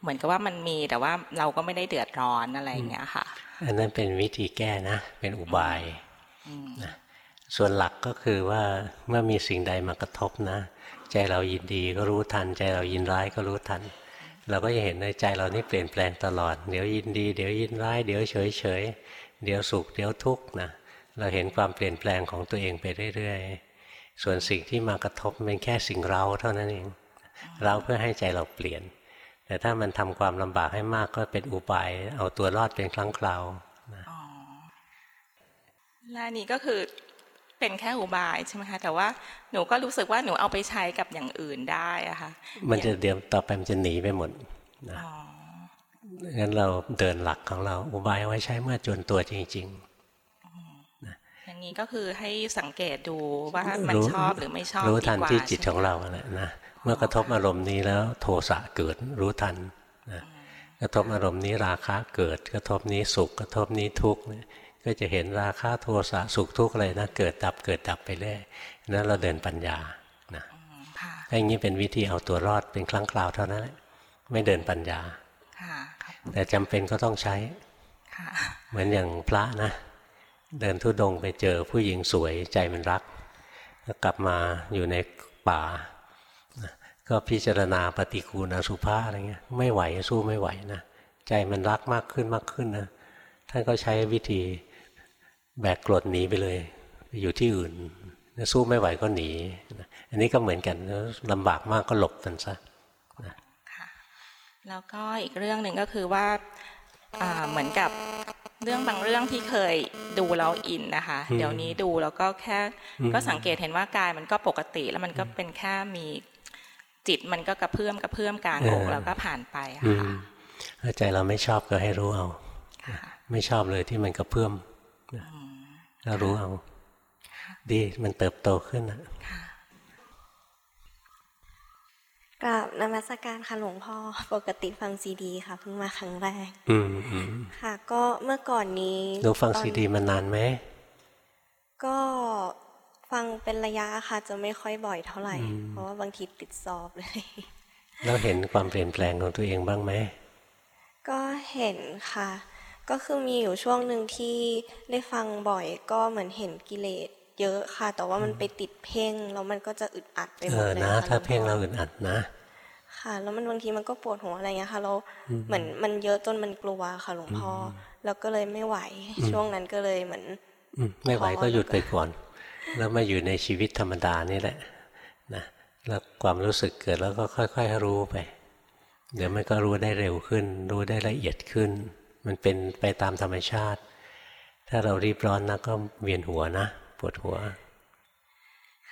เหมือนกับว่ามันมีแต่ว่าเราก็ไม่ได้เดือดร้อนอะไรอย่างเงี้ยค่ะ อันนั้นเป็นวิธีแก้นะ เป็นอุบายนะส่วนหลักก็คือว่าเมื่อมีสิ่งใดมากระทบนะ ใจเรายินดีก็รู้ทัน ใจเรายินร้ายก็รู้ทัน เราก็จะเห็นในใจเรานี่เปลี่ยนแปลงตลอด เดี๋ยวยินดี เดี๋ยวยินร้าย เดี๋ยวเฉยเฉยเดี๋ยวสุข เดี๋ยวทุกข์นะ เราเห็นความเปลี่ยนแปลงของตัวเองไปเรื่อยๆ ส่วนสิ่งที่มากระทบเป็นแค่สิ่งเราเท่านั้นเอง เราเพื่อให้ใจเราเปลี่ยน แต่ถ้ามันทำความลำบากให้มากก็เป็นอุบาย เอาตัวรอดเป็นครั้งคราวและนี้ก็คือ เป็นแค่อุบายใช่ไหมคะแต่ว่าหนูก็รู้สึกว่าหนูเอาไปใช้กับอย่างอื่นได้อะค่ะมันจะเดี๋ยวต่อไปมันจะหนีไปหมดนะงั้นเราเดินหลักของเรา อุบายเอาไว้ใช้เมื่อจนตัวจริงๆอย่างนี้ก็คือให้สังเกตดูว่ามันชอบหรือไม่ชอบรู้ทันที่จิตของเราแหละนะเมื่อกระทบอารมณ์นี้แล้วโทสะเกิดรู้ทันนะกระทบอารมณ์นี้ราคะเกิด กระทบนี้สุข กระทบนี้ทุกข์ ก็จะเห็นราคะโทสะสุขทุกข์อะไรนะเกิดดับเกิดดับไปเรื่อยนั้นเราเดินปัญญานะถ้าอย่างนี้เป็นวิธีเอาตัวรอดเป็นครั้งคราวเท่านั้นแหละไม่เดินปัญญาแต่จำเป็นก็ต้องใช้เหมือนอย่างพระนะ เดินทุดงไปเจอผู้หญิงสวยใจมันรักก็กลับมาอยู่ในป่า ก็พิจารณาปฏิกูลอสุภาอะไรเงี้ยไม่ไหวสู้ไม่ไหวนะใจมันรักมากขึ้นมากขึ้นนะท่านก็ใช้วิธี แบกกรดหนีไปเลยไปอยู่ที่อื่นสู้ไม่ไหวก็หนี อันนี้ก็เหมือนกันลำบากมากก็หลบกันซะค่ะแล้วก็อีกเรื่องหนึ่งก็คือว่าเหมือนกับเรื่องบางเรื่องที่เคยดูแล้วอินนะคะ เดี๋ยวนี้ดูแล้วก็แค่ก็สังเกตเห็นว่ากายมันก็ปกติแล้วมันก็เป็นแค่มีจิตมันก็กระเพื่อมกระเพื่อมกลางอกแล้วก็ผ่านไปค่ะใจเราไม่ชอบก็ให้รู้เอาไม่ชอบเลยที่มันกระเพื่อม แล้วรู้เอา ดีมันเติบโตขึ้นนะกราบนมัสการค่ะหลวงพ่อปกติฟังซีดีค่ะเพิ่งมาครั้งแรก อืมค่ะ ก็เมื่อก่อนนี้หนูฟังซีดีมานานไหมก็ฟังเป็นระยะค่ะ จะไม่ค่อยบ่อยเท่าไหร่ เพราะว่าบางทีติดสอบเลย แล้วเห็นความเปลี่ยนแปลงของตัวเองบ้างไหมก็เห็นค่ะ ก็คือมีอยู่ช่วงหนึ่งที่ได้ฟังบ่อยก็เหมือนเห็นกิเลสเยอะค่ะ แต่ว่ามันไปติดเพ่งแล้วมันก็จะอึดอัดไปหมดเลยนะถ้าเพ่งเราอึดอัดนะ ค่ะ แล้วมันบางทีมันก็ปวดหัวอะไรเงี้ยค่ะเราเหมือนมันเยอะจนมันกลัวค่ะหลวงพ่อแล้วก็เลยไม่ไหว ช่วงนั้นก็เลยเหมือนไม่ไหวก็หยุดไปก่อน แล้วมาอยู่ในชีวิตธรรมดานี่แหละนะแล้วความรู้สึกเกิดแล้วก็ค่อย ๆ รู้ไป เดี๋ยวมันก็รู้ได้เร็วขึ้น รู้ได้ละเอียดขึ้น มันเป็นไปตามธรรมชาติ ถ้าเรารีบร้อนนะก็เวียนหัวนะปวดหัว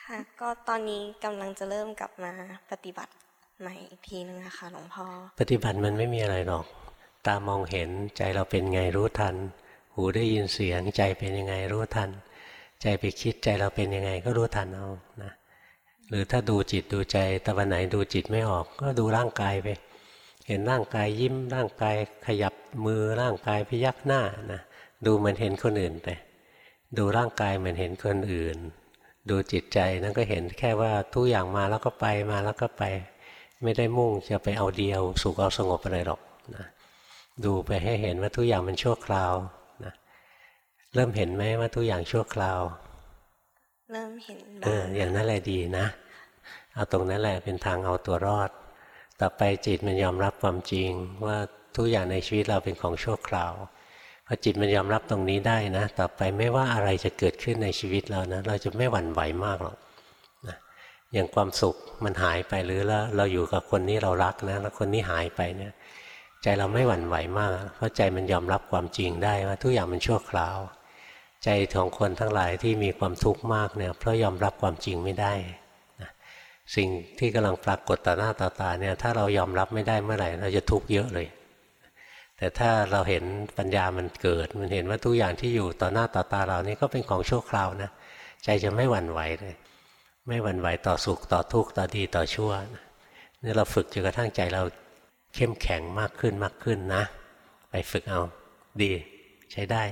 ค่ะ ก็ตอนนี้กำลังจะเริ่มกลับมาปฏิบัติใหม่อีกทีนึงนะคะหลวงพ่อ ปฏิบัติมันไม่มีอะไรหรอก ตามองเห็นใจเราเป็นไงรู้ทัน หูได้ยินเสียงใจเป็นยังไงรู้ทัน ใจไปคิดใจเราเป็นยังไงก็รู้ทันเอานะหรือถ้าดูจิตดูใจตะวันไหนดูจิตไม่ออก ก็ดูร่างกายไป เห็นร่างกายยิ้มร่างกายขยับมือร่างกายพยักหน้านะดูเหมือนเห็นคนอื่นไป ดูร่างกายเหมือนเห็นคนอื่น ดูจิตใจนั่นก็เห็นแค่ว่าทุกอย่างมาแล้วก็ไปมาแล้วก็ไป ไม่ได้มุ่งจะไปเอาเดียวสุขเอาสงบอะไรหรอกนะดูไปให้เห็นว่าทุกอย่างมันชั่วคราวนะเริ่มเห็นไหมว่าทุกอย่างชั่วคราว เริ่มเห็นเอออย่างนั้นแหละดีนะ เอาตรงนั้นแหละเป็นทางเอาตัวรอด ต่อไปจิตมันยอมรับความจริงว่าทุกอย่างในชีวิตเราเป็นของชั่วคราวพอจิตมันยอมรับตรงนี้ได้นะ ต่อไปไม่ว่าอะไรจะเกิดขึ้นในชีวิตเรานะเราจะไม่หวั่นไหวมากหรอกนะอย่างความสุขมันหายไปหรือแล้วเราอยู่กับคนนี้เรารักนะแล้วคนนี้หายไปเนี่ย ใจเราไม่หวั่นไหวมาก เพราะใจมันยอมรับความจริงได้ว่าทุกอย่างมันชั่วคราว ใจของคนทั้งหลายที่มีความทุกข์มากเนี่ยเพราะยอมรับความจริงไม่ได้ สิ่งที่กำลังปรากฏต่อหน้าต่อตาเนี่ยถ้าเรายอมรับไม่ได้เมื่อไหร่ เราจะทุกข์เยอะเลย แต่ถ้าเราเห็นปัญญามันเกิด มันเห็นว่าทุกอย่างที่อยู่ต่อหน้าต่อตาเรานี่ก็เป็นของชั่วคราวนะใจจะไม่หวั่นไหวเลย ไม่หวั่นไหวต่อสุขต่อทุกข์ต่อดีต่อชั่วนี่เราฝึกจนกระทั่งใจเราเข้มแข็งมากขึ้นมากขึ้นนะ ไปฝึกเอาดีใช้ได้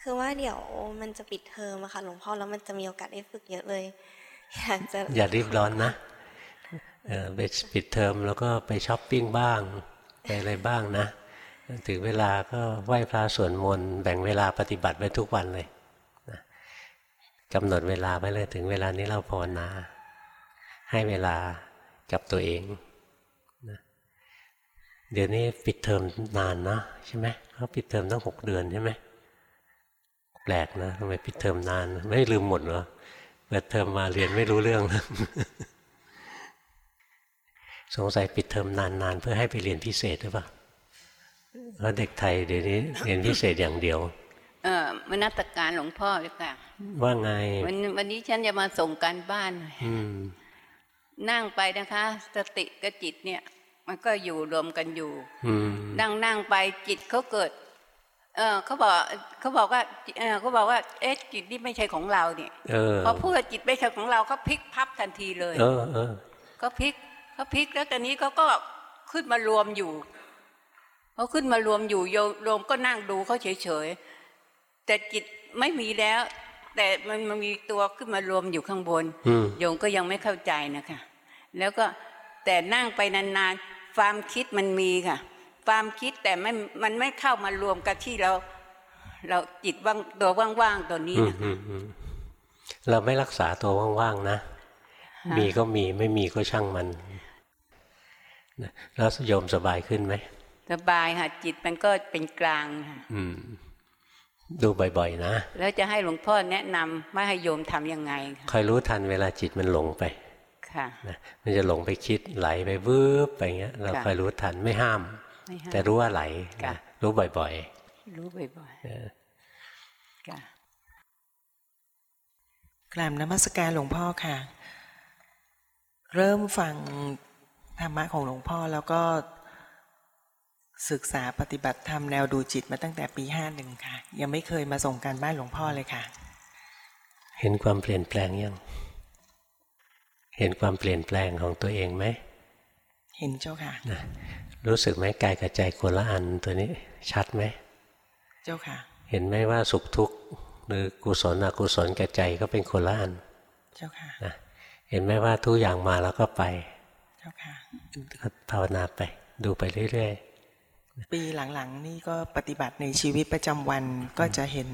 คือว่าเดี๋ยวมันจะปิดเทอมอะค่ะหลวงพ่อแล้วมันจะมีโอกาสได้ฝึกเยอะเลย อยากจะอย่ารีบร้อนนะเออไปปิดเทอมแล้วก็ไปช้อปปิ้งบ้าง ไปอะไรบ้างนะ ถึงเวลาก็ไหว้พระสวดมนต์แบ่งเวลาปฏิบัติไปทุกวันเลยนะกำหนดเวลาไปเลยถึงเวลานี้เราภาวนา ให้เวลากับตัวเองนะเดี๋ยวนี้ปิดเทอมนานนะใช่ไหมเขาปิดเทอมตั้งหกเดือนใช่ไหมแปลกนะทำไมปิดเทอมนาน ไม่ลืมหมดเหรอ เปิดเทอมมาเรียนไม่รู้เรื่องสงสัยปิดเทอมนานๆ เพื่อให้ไปเรียนพิเศษหรือเปล่าเพราะเด็กไทยเดี๋ยวนี้เรียนพิเศษอย่างเดียว เออมนัตการหลวงพ่อเลยค่ะ ว่าไง วันวันนี้ฉันจะมาส่งการบ้านนั่งไปนะคะ สติกับจิตเนี่ย มันก็อยู่รวมกันอยู่ นั่งนั่งไปจิตเขาเกิด เออเขาบอกเขาบอกว่าเออเขาบอกว่าเอ๊ะจิตนี่ไม่ใช่ของเราเนี่ยพอพูดจิตไม่ใช่ของเราเขาพลิกพับทันทีเลยเออเออก็พลิกเขาพลิกแล้วตอนนี้เขาก็ขึ้นมารวมอยู่เขาขึ้นมารวมอยู่โยมก็นั่งดูเขาเฉยๆแต่จิตไม่มีแล้ว แต่มันมันมีตัวขึ้นมารวมอยู่ข้างบนโยมก็ยังไม่เข้าใจนะคะ แล้วก็แต่นั่งไปนานๆความคิดมันมีค่ะ ความคิดแต่ไม่มันไม่เข้ามารวมกับที่เรา เราจิตว่างตัวว่างๆตัวนี้นะคะเราไม่รักษาตัวว่างๆนะ มีก็มีไม่มีก็ช่างมันแล้วโยมสบายขึ้นไหมสบายค่ะจิตมันก็เป็นกลางค่ะดูบ่อยๆนะ แล้วจะให้หลวงพ่อแนะนำไม่ให้โยมทํำยังไงคอยรู้ทันเวลาจิตมันหลงไปค่ะนะมันจะหลงไปคิดไหลไปวืบไปเงี้ย เราคอยรู้ทันไม่ห้าม แต่รู้ว่าไหลรู้บ่อยๆ รู้บ่อยๆค่ะกราบนมัสการหลวงพ่อค่ะ เริ่มฟังธรรมะของหลวงพ่อแล้วก็ศึกษาปฏิบัติธรรมแนวดูจิตมาตั้งแต่ปีห้าหนึ่งค่ะ ยังไม่เคยมาส่งการบ้านหลวงพ่อเลยค่ะ เห็นความเปลี่ยนแปลงยัง เห็นความเปลี่ยนแปลงของตัวเองไหม เห็นเจ้าค่ะนะ รู้สึกไหมกายกับใจคนละอันตัวนี้ชัดไหม เจ้าค่ะ เห็นไหมว่าสุขทุกข์หรือกุศลอกุศลกับใจก็เป็นคนละอัน เจ้าค่ะนะเห็นไหมว่าทุกอย่างมาแล้วก็ไป เจ้าค่ะภาวนาไป ดูไปเรื่อยๆ ปีหลังๆ นี่ก็ปฏิบัติในชีวิตประจำวันก็จะเห็น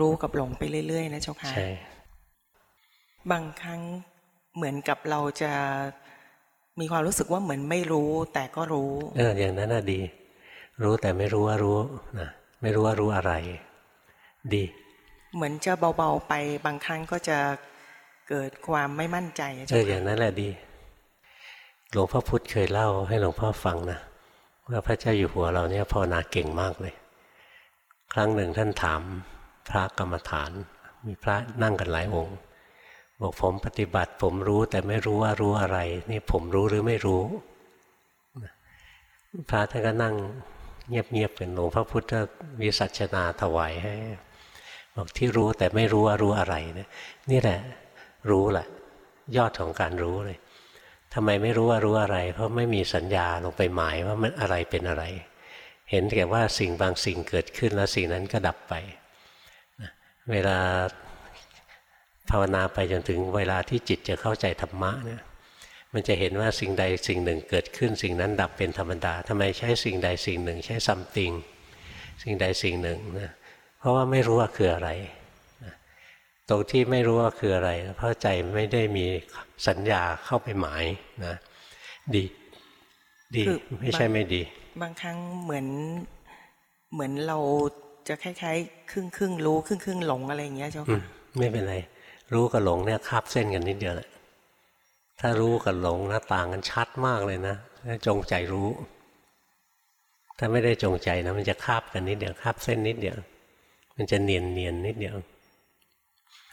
รู้กับหลงไปเรื่อยๆ นะเจ้าค่ะ ใช่ บางครั้งเหมือนกับเราจะ มีความรู้สึกว่าเหมือนไม่รู้ แต่ก็รู้เอออย่างนั้นน่ะดี รู้แต่ไม่รู้ว่ารู้นะไม่รู้ว่ารู้อะไร ดี เหมือนจะเบาๆไปบางครั้งก็จะเกิดความไม่มั่นใจเอออย่างนั้นแหละดี หลวงพ่อพุธเคยเล่าให้หลวงพ่อฟังนะว่าพระเจ้าอยู่หัวเราเนี่ยภาวนาเก่งมากเลย ครั้งหนึ่งท่านถามพระกรรมฐาน มีพระนั่งกันหลายองค์ บอกผมปฏิบัติ ผมรู้แต่ไม่รู้ว่ารู้อะไร นี่ผมรู้หรือไม่รู้พระท่านก็นั่งเงียบๆเป็นหลวงพระพุทธวิสัชนาถวายให้บอกที่รู้แต่ไม่รู้ว่ารู้อะไรเนี่ยนี่แหละ รู้แหละยอดของการรู้เลยทำไมไม่รู้ว่ารู้อะไร เพราะไม่มีสัญญาลงไปหมายว่ามันอะไรเป็นอะไร เห็นแก่ว่าสิ่งบางสิ่งเกิดขึ้นแล้วสิ่งนั้นก็ดับไป เวลา ภาวนาไปจนถึงเวลาที่จิตจะเข้าใจธรรมะเนี่ยมันจะเห็นว่าสิ่งใดสิ่งหนึ่งเกิดขึ้น สิ่งนั้นดับเป็นธรรมดาทำไมใช้สิ่งใดสิ่งหนึ่ง ใช้ซัมติงสิ่งใดสิ่งหนึ่งนะเพราะว่าไม่รู้ว่าคืออะไรตรงที่ไม่รู้ว่าคืออะไร เพราะใจไม่ได้มีสัญญาเข้าไปหมายนะ ดี ดีไม่ใช่ไม่ดี บางครั้งเหมือนเหมือนเราจะคล้ายๆ ครึ่งครึ่งรู้ครึ่งครึ่งหลงอะไรอย่างเงี้ยเจ้าค่ะไม่เป็นไร รู้กับหลงเนี่ยคาบเส้นกันนิดเดียวแหละถ้ารู้กับหลงนะต่างกันชัดมากเลยนะจงใจรู้ ถ้าไม่ได้จงใจนะมันจะคาบกันนิดเดียวคาบเส้นนิดเดียว มันจะเนียนเนียนนิดเดียว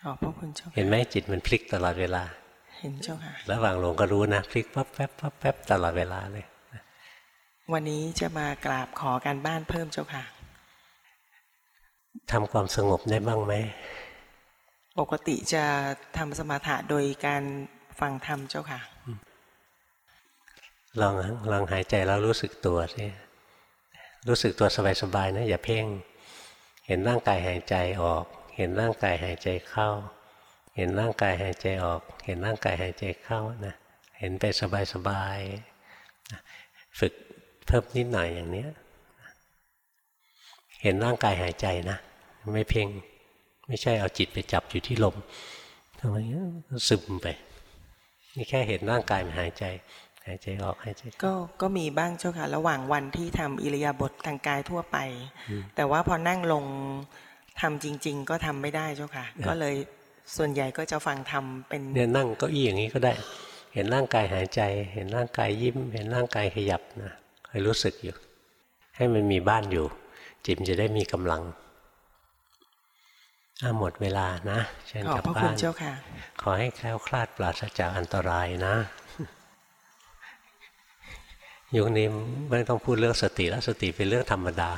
ขอบพระคุณเจ้าเห็นไหมจิตมันพลิกตลอดเวลา เห็นเจ้าค่ะระหว่างหลงก็รู้นะพลิกปั๊บแป๊บปั๊บแป๊บตลอดเวลาเลยวันนี้จะมากราบขอการบ้านเพิ่มเจ้าค่ะทำความสงบได้บ้างไหม ปกติจะทำสมาธิโดยการฟังธรรมเจ้าค่ะ ลองลองหายใจแล้วรู้สึกตัวสิรู้สึกตัวสบายๆนะอย่าเพ่ง เห็นร่างกายหายใจออก เห็นร่างกายหายใจเข้า เห็นร่างกายหายใจออก เห็นร่างกายหายใจเข้านะเห็นไปสบายๆฝึกเพิ่มนิดหน่อยอย่างนี้เห็นร่างกายหายใจนะ ไม่เพ่ง ไม่ใช่เอาจิตไปจับอยู่ที่ลมทำไมซึมไป นี่แค่เห็นร่างกายมันหายใจ หายใจออกหายใจก็ก็มีบ้างเจ้าค่ะ ระหว่างวันที่ทำอิริยาบถทางกายทั่วไป แต่ว่าพอนั่งลงทำจริง ๆ ก็ทำไม่ได้เจ้าค่ะ ก็เลยส่วนใหญ่ก็จะฟังทำเป็นเนี่ยนั่งเก้าอี้อย่างนี้ก็ได้ เห็นร่างกายหายใจ เห็นร่างกายยิ้ม เห็นร่างกายขยับนะคอยรู้สึกอยู่ ให้มันมีบ้านอยู่ จิตจะได้มีกำลังถ้า หมดเวลานะเชิญกลับบ้านขอให้แคล้วคลาดปราศจากอันตรายนะยุคนี้ไม่ต้องพูดเรื่องสติแล้วสติเป็นเรื่องธรรมดา